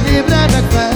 de bradak fel.